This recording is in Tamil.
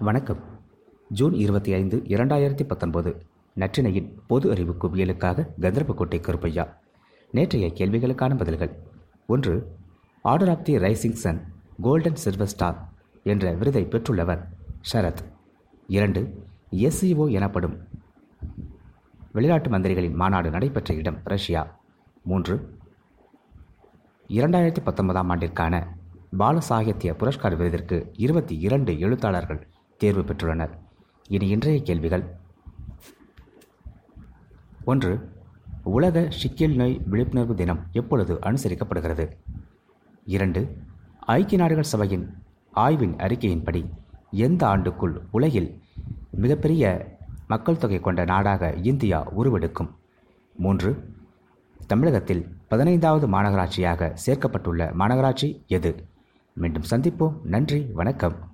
வணக்கம். ஜூன் இருபத்தி ஐந்து இரண்டாயிரத்தி பத்தொன்பது. நற்றினையின் பொது அறிவு குவியலுக்காக கந்தர்போட்டை கருப்பையா. நேற்றைய கேள்விகளுக்கான பதில்கள். ஒன்று order of the rising sun golden silver star என்ற விருதை பெற்றுள்ளவர் ஷரத். இரண்டு எஸ்சிஓ எனப்படும் வெளிநாட்டு மந்திரிகளின் மாநாடு நடைபெற்ற இடம் ரஷ்யா. மூன்று இரண்டாயிரத்தி பத்தொன்பதாம் ஆண்டிற்கான பால சாகித்ய புரஸ்கார் விருதிற்கு இருபத்தி இரண்டு எழுத்தாளர்கள் தேர்வு பெற்றுள்ளனர். இனி இன்றைய கேள்விகள். ஒன்று உலக ஷிக்கில் நோய் விழிப்புணர்வு தினம் எப்பொழுது அனுசரிக்கப்படுகிறது? இரண்டு ஐக்கிய நாடுகள் சபையின் ஆய்வின் அறிக்கையின்படி எந்த ஆண்டுக்குள் உலகில் மிகப்பெரிய மக்கள் தொகை கொண்ட நாடாக இந்தியா உருவெடுக்கும்? மூன்று தமிழகத்தில் பதினைந்தாவது மாநகராட்சியாக சேர்க்கப்பட்டுள்ள மாநகராட்சி எது? மீண்டும் சந்திப்போம். நன்றி வணக்கம்.